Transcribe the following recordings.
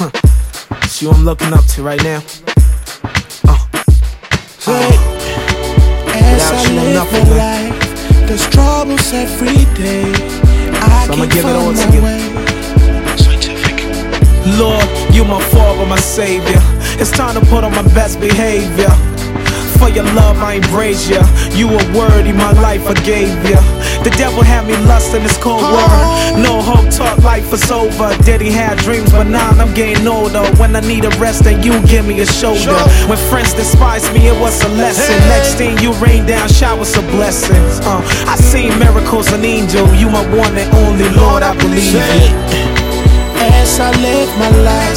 you I'm looking up to right now. Uh. Say, as Without I you, I'm live nothing, my life, there's troubles every day. I So I'ma can't give it all find to you. way. Lord, you my father, my savior. It's time to put on my best behavior. For your love, I embrace ya. You were worthy, my life I gave ya. The devil had me lust in this cold world. No hope, talk life is over. Daddy had dreams, but now I'm getting older. When I need a rest, then you give me a shoulder. When friends despise me, it was a lesson. Next thing you rain down showers of blessings. Uh, I seen miracles and angel. You my one and only Lord, I believe you. as I live my life,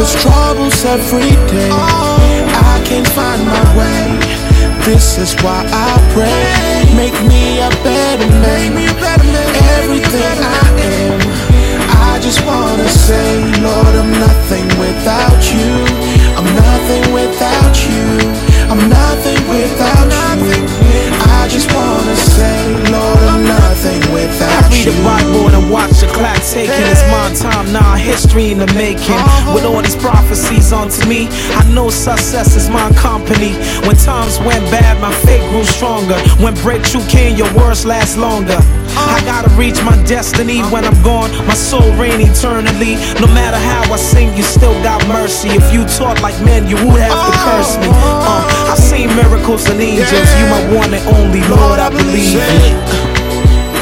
there's troubles every day. I can't find my way. This is why I pray. Make me a better man. Everything I am. I just wanna say, Lord, I'm nothing without you. I'm nothing without you. I'm nothing without you. I just wanna say, Lord, I'm nothing without you. Watch the clock ticking. It's my time now, history in the making. With all these prophecies onto me, I know success is my company. When times went bad, my faith grew stronger. When breakthrough came, your words last longer. I gotta reach my destiny when I'm gone. My soul reign eternally. No matter how I sing, you still got mercy. If you taught like men, you would have to curse me. Uh, I've seen miracles and angels. You my one and only Lord, I believe.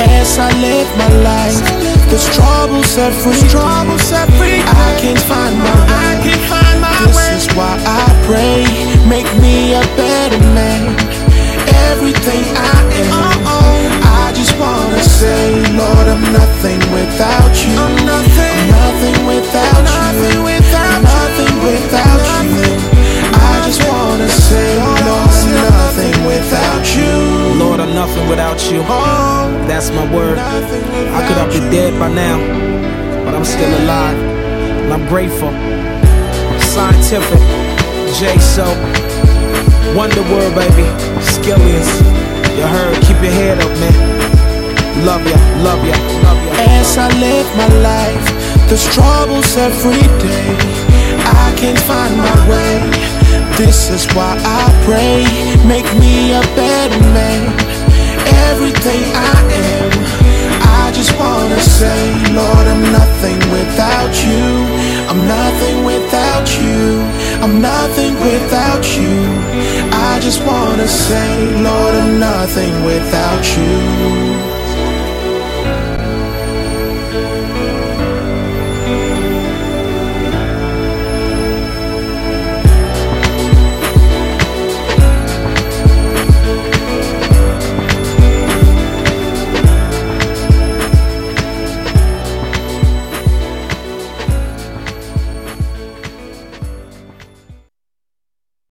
As I live my life, there's troubles every troubles every I can't find my way. I can't find my this way. is why I pray. Make me a better man. Everything I am. I just wanna say, Lord, I'm nothing without you. Without you. That's my word. I could have been dead by now, but I'm still alive. And I'm grateful. Scientific, J So, Wonder Word, baby. Skillions. You heard, keep your head up, man. Love ya, love ya, love ya. As I live my life, there's troubles every day. I can't find my way. This is why I pray. Make me a better man. Everything I am. I just wanna say, Lord, I'm nothing without you. I'm nothing without you. I'm nothing without you. I just wanna say, Lord, I'm nothing without you.